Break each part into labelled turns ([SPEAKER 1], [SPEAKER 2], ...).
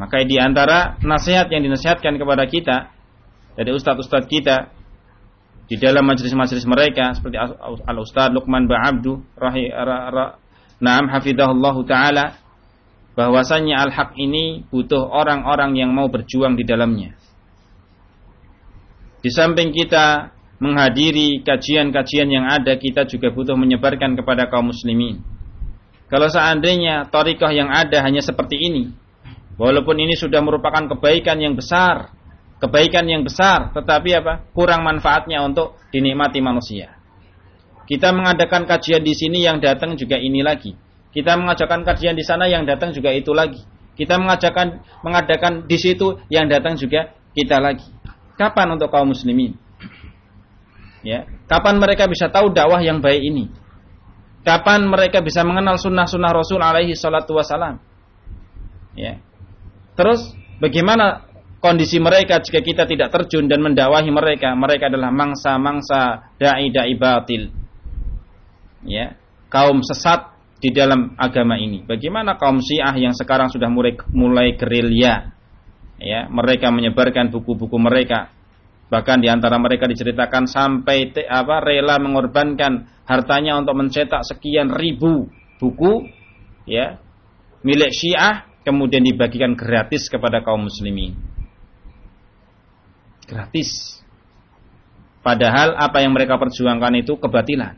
[SPEAKER 1] Maka di antara nasihat yang dinasihatkan kepada kita dari ustadz-ustadz kita di dalam majelis-majelis mereka seperti Al Ustadz Luqman Ba'abdu rahi Naam hafidahullah taala bahwasanya al-haq ini butuh orang-orang yang mau berjuang di dalamnya. Di samping kita menghadiri kajian-kajian yang ada, kita juga butuh menyebarkan kepada kaum muslimin. Kalau seandainya torikoh yang ada hanya seperti ini, Walaupun ini sudah merupakan kebaikan yang besar, kebaikan yang besar, tetapi apa? Kurang manfaatnya untuk dinikmati manusia. Kita mengadakan kajian di sini yang datang juga ini lagi. Kita mengajarkan kajian di sana yang datang juga itu lagi. Kita mengajarkan mengadakan di situ yang datang juga kita lagi. Kapan untuk kaum muslimin? Ya, kapan mereka bisa tahu dakwah yang baik ini? Kapan mereka bisa mengenal sunnah-sunnah Rasul alaihi salatu wasalam? Ya, Terus bagaimana kondisi mereka jika kita tidak terjun dan mendakwahi mereka? Mereka adalah mangsa-mangsa dai-dai batil. Ya, kaum sesat di dalam agama ini. Bagaimana kaum Syiah yang sekarang sudah mulai mulai gerilya? Ya, mereka menyebarkan buku-buku mereka. Bahkan di antara mereka diceritakan sampai te, apa rela mengorbankan hartanya untuk mencetak sekian ribu buku ya milik Syiah kemudian dibagikan gratis kepada kaum muslimin. Gratis. Padahal apa yang mereka perjuangkan itu kebatilan.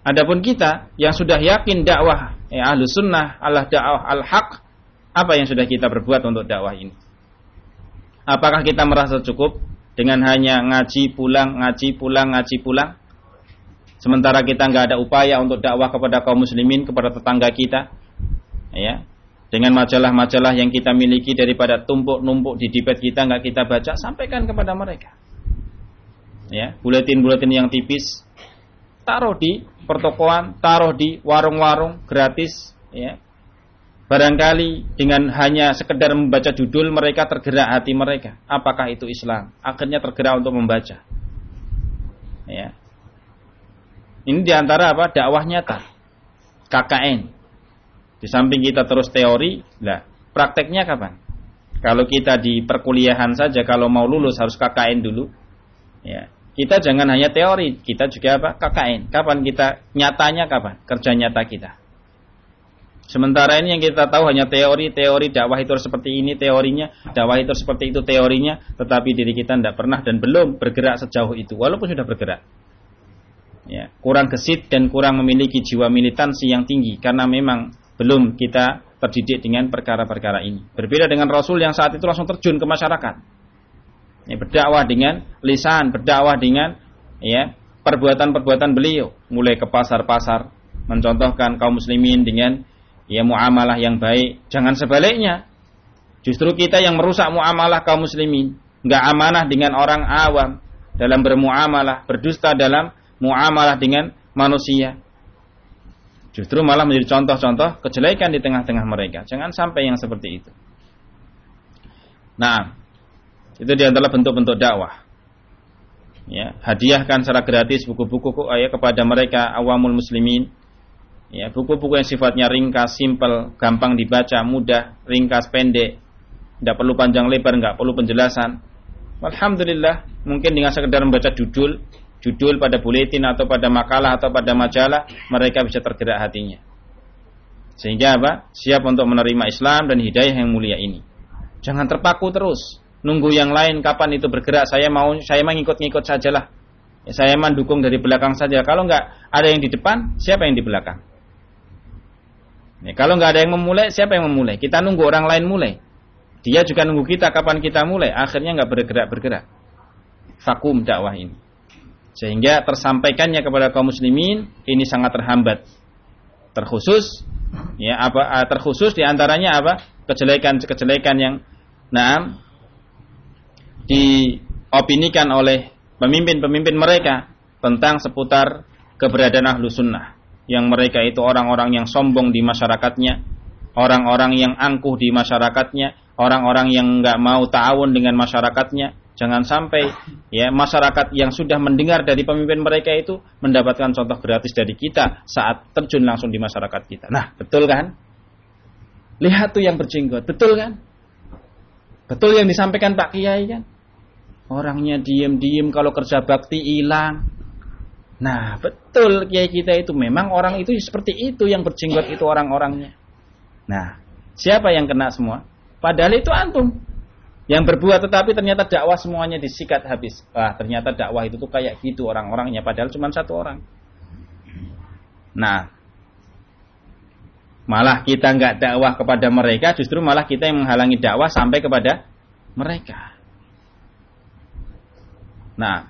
[SPEAKER 1] Adapun kita yang sudah yakin dakwah ya ahlu sunnah Allah dakwah al haq apa yang sudah kita berbuat untuk dakwah ini? Apakah kita merasa cukup dengan hanya ngaji pulang, ngaji pulang, ngaji pulang? Sementara kita nggak ada upaya untuk dakwah kepada kaum muslimin, kepada tetangga kita, ya dengan majalah-majalah yang kita miliki daripada tumpuk-numpuk di dipet kita nggak kita baca sampaikan kepada mereka. Ya buletin-buletin yang tipis taruh di pertokoan taruh di warung-warung gratis ya. Barangkali dengan hanya sekedar membaca judul mereka tergerak hati mereka. Apakah itu Islam? Akhirnya tergerak untuk membaca. Ya. Ini di antara apa? Dakwah nyata. KKN di samping kita terus teori, lah prakteknya kapan? Kalau kita di perkuliahan saja, kalau mau lulus harus KKN dulu. Ya, kita jangan hanya teori, kita juga apa? KKN. Kapan kita nyatanya kapan? Kerja nyata kita. Sementara ini yang kita tahu hanya teori, teori dakwah itu seperti ini teorinya, dakwah itu seperti itu teorinya, tetapi diri kita tidak pernah dan belum bergerak sejauh itu, walaupun sudah bergerak. Ya, kurang gesit dan kurang memiliki jiwa militansi yang tinggi karena memang belum kita terdidik dengan perkara-perkara ini. Berbeda dengan Rasul yang saat itu langsung terjun ke masyarakat. Ya, berdakwah dengan lisan, berdakwah dengan ya perbuatan-perbuatan beliau, mulai ke pasar-pasar, mencontohkan kaum muslimin dengan ya muamalah yang baik. Jangan sebaliknya. Justru kita yang merusak muamalah kaum muslimin, nggak amanah dengan orang awam dalam bermuamalah, berdusta dalam muamalah dengan manusia. Justru malah menjadi contoh-contoh kejelekan di tengah-tengah mereka. Jangan sampai yang seperti itu. Nah, itu di antara bentuk-bentuk dakwah. Ya, hadiahkan secara gratis buku-buku ya kepada mereka awamul muslimin. Ya, buku-buku yang sifatnya ringkas, simpel, gampang dibaca, mudah, ringkas, pendek. Tidak perlu panjang lebar, nggak perlu penjelasan. Alhamdulillah, mungkin dengan sekedar membaca judul judul pada buletin atau pada makalah atau pada majalah, mereka bisa tergerak hatinya. Sehingga apa? Siap untuk menerima Islam dan hidayah yang mulia ini. Jangan terpaku terus. Nunggu yang lain kapan itu bergerak. Saya mau saya mau ngikut-ngikut sajalah. Ya, saya mendukung dari belakang saja. Kalau nggak ada yang di depan, siapa yang di belakang? Ya, kalau nggak ada yang memulai, siapa yang memulai? Kita nunggu orang lain mulai. Dia juga nunggu kita kapan kita mulai. Akhirnya nggak bergerak bergerak. Vakum dakwah ini. Sehingga tersampaikannya kepada kaum muslimin ini sangat terhambat. Terkhusus ya apa ah, terkhusus di antaranya apa? kejelekan-kejelekan yang naam diopinikan oleh pemimpin-pemimpin mereka tentang seputar keberadaan ahlu sunnah yang mereka itu orang-orang yang sombong di masyarakatnya orang-orang yang angkuh di masyarakatnya orang-orang yang nggak mau ta'awun dengan masyarakatnya Jangan sampai ya masyarakat yang sudah mendengar dari pemimpin mereka itu mendapatkan contoh gratis dari kita saat terjun langsung di masyarakat kita. Nah, betul kan? Lihat tuh yang berjenggot, betul kan? Betul yang disampaikan Pak Kiai kan? Orangnya diem-diem kalau kerja bakti hilang. Nah, betul Kiai kita itu memang orang itu seperti itu yang berjenggot itu orang-orangnya. Nah, siapa yang kena semua? Padahal itu antum yang berbuat tetapi ternyata dakwah semuanya disikat habis. Wah, ternyata dakwah itu tuh kayak gitu orang-orangnya padahal cuma satu orang. Nah, Malah kita nggak dakwah kepada mereka, justru malah kita yang menghalangi dakwah sampai kepada mereka. Nah,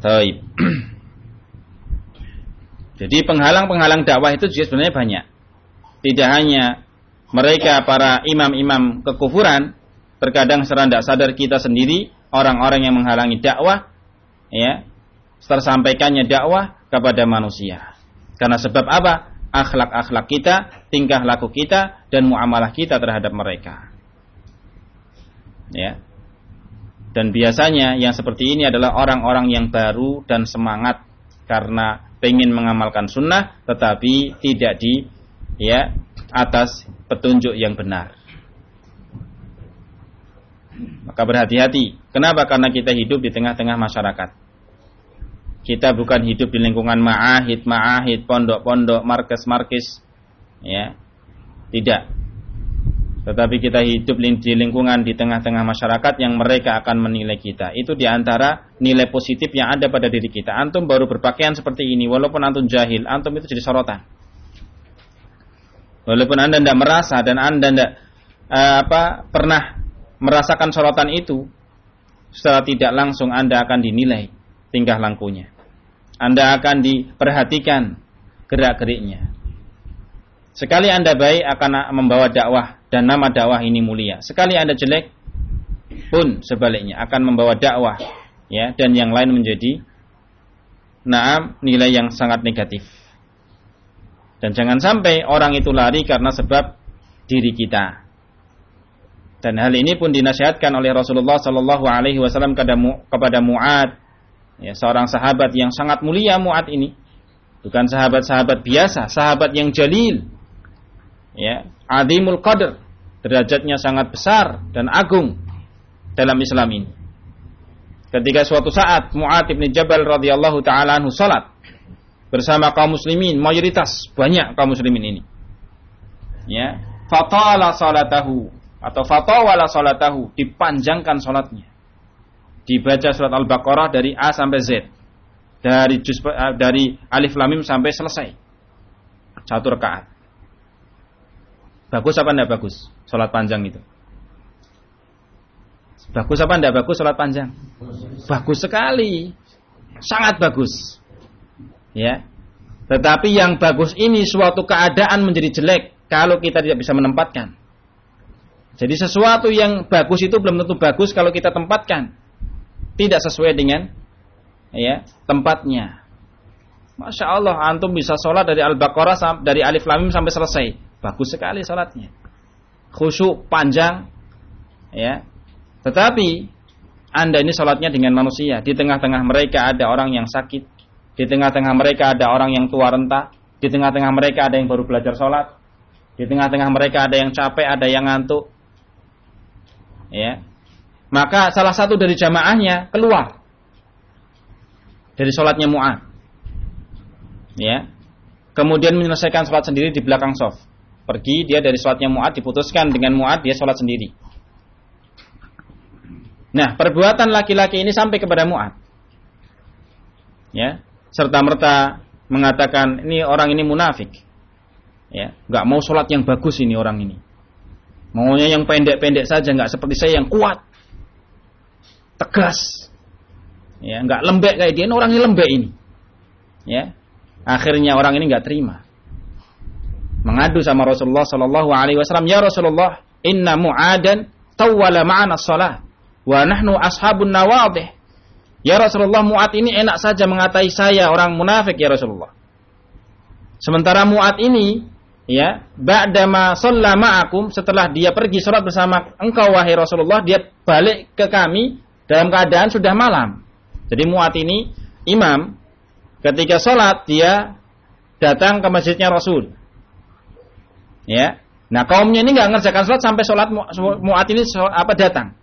[SPEAKER 1] taib. Jadi penghalang-penghalang dakwah itu juga sebenarnya banyak. Tidak hanya mereka para imam-imam kekufuran, terkadang secara sadar kita sendiri orang-orang yang menghalangi dakwah, ya, tersampaikannya dakwah kepada manusia. Karena sebab apa? akhlak-akhlak kita, tingkah laku kita, dan muamalah kita terhadap mereka. Ya. Dan biasanya yang seperti ini adalah orang-orang yang baru dan semangat karena ingin mengamalkan sunnah, tetapi tidak di ya atas petunjuk yang benar. Maka berhati-hati. Kenapa? Karena kita hidup di tengah-tengah masyarakat kita bukan hidup di lingkungan ma'ahid, ma'ahid, pondok-pondok, markes-markes. Ya. Tidak. Tetapi kita hidup di lingkungan di tengah-tengah masyarakat yang mereka akan menilai kita. Itu di antara nilai positif yang ada pada diri kita. Antum baru berpakaian seperti ini, walaupun antum jahil, antum itu jadi sorotan. Walaupun anda tidak merasa dan anda tidak uh, eh, apa pernah merasakan sorotan itu, secara tidak langsung anda akan dinilai tingkah lakunya. Anda akan diperhatikan gerak-geriknya. Sekali Anda baik akan membawa dakwah dan nama dakwah ini mulia. Sekali Anda jelek pun sebaliknya akan membawa dakwah ya dan yang lain menjadi naam nilai yang sangat negatif. Dan jangan sampai orang itu lari karena sebab diri kita. Dan hal ini pun dinasihatkan oleh Rasulullah Shallallahu Alaihi Wasallam kepada Muad. Ya, seorang sahabat yang sangat mulia Mu'ad ini. Bukan sahabat-sahabat biasa sahabat yang jalil. Ya adimul qadr. Derajatnya sangat besar dan agung dalam Islam ini. Ketika suatu saat Mu'ad bin Jabal radhiyallahu taala anhu salat bersama kaum muslimin mayoritas banyak kaum muslimin ini ya fatala salatahu atau fatawala salatahu dipanjangkan salatnya dibaca surat Al-Baqarah dari A sampai Z. Dari juz, eh, dari alif lam mim sampai selesai. Satu rakaat. Bagus apa enggak bagus? Salat panjang itu. Bagus apa enggak bagus salat panjang? Bagus sekali. Sangat bagus. Ya. Tetapi yang bagus ini suatu keadaan menjadi jelek kalau kita tidak bisa menempatkan. Jadi sesuatu yang bagus itu belum tentu bagus kalau kita tempatkan tidak sesuai dengan ya tempatnya. Masya Allah, antum bisa sholat dari Al-Baqarah dari Alif Lamim sampai selesai. Bagus sekali sholatnya. Khusyuk, panjang. ya. Tetapi, anda ini sholatnya dengan manusia. Di tengah-tengah mereka ada orang yang sakit. Di tengah-tengah mereka ada orang yang tua renta. Di tengah-tengah mereka ada yang baru belajar sholat. Di tengah-tengah mereka ada yang capek, ada yang ngantuk. Ya, maka salah satu dari jamaahnya keluar dari sholatnya Mu'ad. Ya. Kemudian menyelesaikan sholat sendiri di belakang sof. Pergi dia dari sholatnya Mu'ad diputuskan dengan Mu'ad dia sholat sendiri. Nah, perbuatan laki-laki ini sampai kepada Mu'ad. Ya, serta merta mengatakan ini orang ini munafik. Ya, nggak mau sholat yang bagus ini orang ini. Maunya yang pendek-pendek saja, nggak seperti saya yang kuat tegas. Ya, nggak lembek kayak dia, orang ini lembek ini. Ya. Akhirnya orang ini nggak terima. Mengadu sama Rasulullah sallallahu alaihi wasallam, "Ya Rasulullah, inna Mu'adan tawwala ma'ana shalah wa nahnu ashabun nawadih." Ya Rasulullah, Mu'ad ini enak saja mengatai saya orang munafik ya Rasulullah. Sementara Mu'ad ini ya, ba'dama shalla ma'akum setelah dia pergi sholat bersama engkau wahai Rasulullah, dia balik ke kami dalam keadaan sudah malam. Jadi muat ini imam ketika sholat dia datang ke masjidnya Rasul. Ya. Nah kaumnya ini nggak ngerjakan sholat sampai sholat muat ini sholat, apa datang.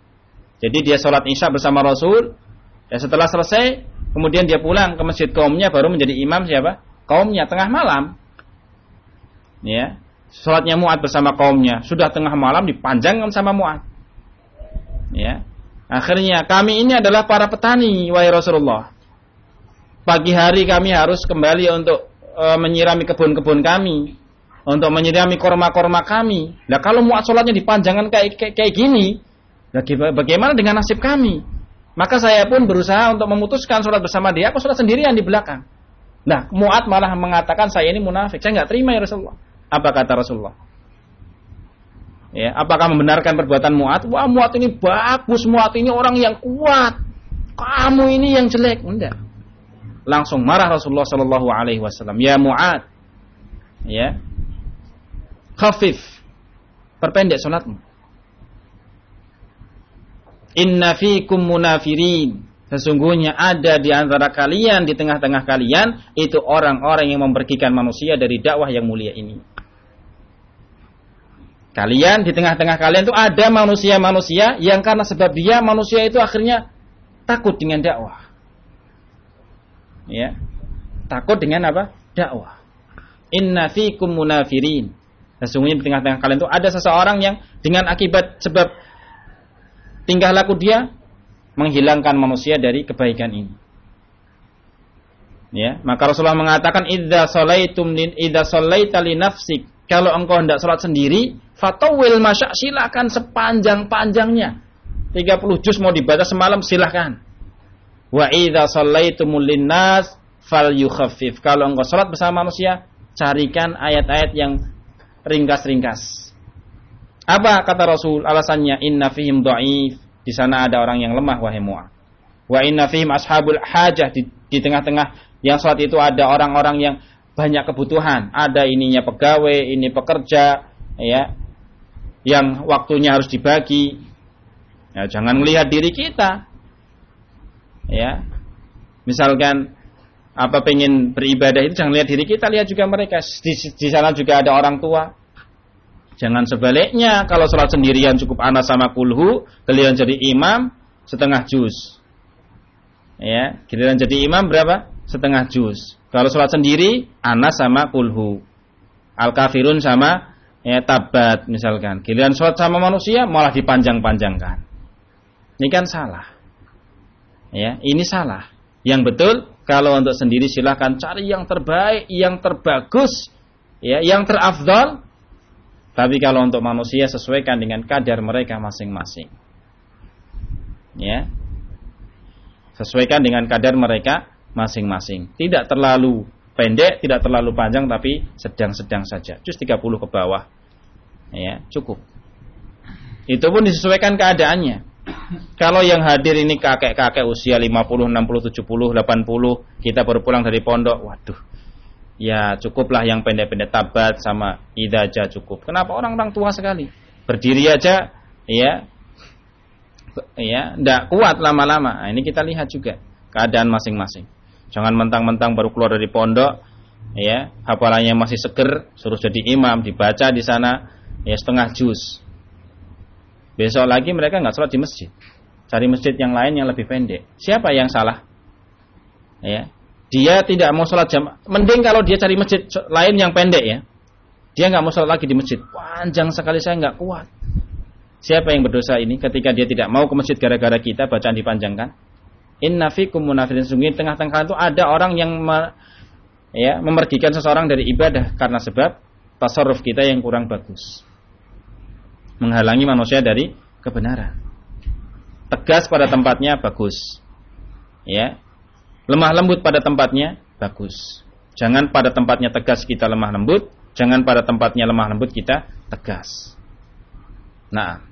[SPEAKER 1] Jadi dia sholat isya bersama Rasul. Ya setelah selesai, kemudian dia pulang ke masjid kaumnya baru menjadi imam siapa? Kaumnya tengah malam. Ya. Sholatnya muat bersama kaumnya sudah tengah malam dipanjangkan sama muat. Ya. Akhirnya kami ini adalah para petani wahai Rasulullah. Pagi hari kami harus kembali untuk e, menyirami kebun-kebun kami untuk menyirami korma-korma kami. Nah kalau muat sholatnya dipanjangkan kayak, kayak, kayak gini, bagaimana dengan nasib kami? Maka saya pun berusaha untuk memutuskan sholat bersama dia, aku sholat sendirian di belakang. Nah, muat malah mengatakan saya ini munafik. Saya nggak terima ya Rasulullah. Apa kata Rasulullah? Ya, apakah membenarkan perbuatan muat? Wah, muat ini bagus, muat ini orang yang kuat. Kamu ini yang jelek. Enggak. Langsung marah Rasulullah Shallallahu Alaihi Wasallam. Ya muat. Ya, khafif. Perpendek sholatmu. Inna fikum munafirin. Sesungguhnya ada di antara kalian, di tengah-tengah kalian, itu orang-orang yang mempergikan manusia dari dakwah yang mulia ini. Kalian, di tengah-tengah kalian itu ada manusia-manusia yang karena sebab dia manusia itu akhirnya takut dengan dakwah. Ya. Takut dengan apa? Dakwah. Inna fikum munafirin. Sesungguhnya di tengah-tengah kalian itu ada seseorang yang dengan akibat sebab tingkah laku dia menghilangkan manusia dari kebaikan ini. Ya, maka Rasulullah mengatakan idza salaitum lin idza salaita li nafsik kalau engkau hendak salat sendiri fatawil masya silakan sepanjang-panjangnya 30 juz mau dibaca semalam silahkan wa idza sallaitumul linnas fal yukhaffif kalau engkau salat bersama manusia carikan ayat-ayat yang ringkas-ringkas. Apa kata Rasul? Alasannya inna fihim dhaif. Di sana ada orang yang lemah wahai Mu'ad. Wa inna fihim ashabul hajah di, tengah-tengah yang saat itu ada orang-orang yang banyak kebutuhan. Ada ininya pegawai, ini pekerja, ya. Yang waktunya harus dibagi. Ya, jangan melihat diri kita. Ya. Misalkan apa pengen beribadah itu jangan lihat diri kita, lihat juga mereka. Di, di sana juga ada orang tua. Jangan sebaliknya, kalau sholat sendirian cukup anak sama kulhu, kalian jadi imam setengah juz. Ya, kalian jadi imam berapa? Setengah juz. Kalau sholat sendiri, anak sama kulhu. Al kafirun sama ya tabat misalkan. Kalian sholat sama manusia malah dipanjang-panjangkan. Ini kan salah. Ya, ini salah. Yang betul kalau untuk sendiri silahkan cari yang terbaik, yang terbagus, ya, yang terafdal. Tapi kalau untuk manusia sesuaikan dengan kadar mereka masing-masing. Ya. Sesuaikan dengan kadar mereka masing-masing. Tidak terlalu pendek, tidak terlalu panjang tapi sedang-sedang saja. Jus 30 ke bawah. Ya, cukup. Itu pun disesuaikan keadaannya. Kalau yang hadir ini kakek-kakek usia 50, 60, 70, 80, kita baru pulang dari pondok, waduh. Ya cukuplah yang pendek-pendek tabat sama idaja cukup. Kenapa orang-orang tua sekali? Berdiri aja, ya, ya, ndak kuat lama-lama. Nah, ini kita lihat juga keadaan masing-masing. Jangan mentang-mentang baru keluar dari pondok, ya, hafalannya masih seger, suruh jadi imam, dibaca di sana, ya setengah juz Besok lagi mereka nggak sholat di masjid. Cari masjid yang lain yang lebih pendek. Siapa yang salah? Ya. Dia tidak mau sholat jam. Mending kalau dia cari masjid lain yang pendek ya. Dia nggak mau sholat lagi di masjid. Panjang sekali saya nggak kuat. Siapa yang berdosa ini ketika dia tidak mau ke masjid gara-gara kita bacaan dipanjangkan? Inna fikum munafiqin sungguh tengah-tengah itu ada orang yang me, ya, memergikan seseorang dari ibadah karena sebab tasarruf kita yang kurang bagus menghalangi manusia dari kebenaran. Tegas pada tempatnya bagus. Ya. Lemah lembut pada tempatnya bagus. Jangan pada tempatnya tegas kita lemah lembut, jangan pada tempatnya lemah lembut kita tegas. Nah,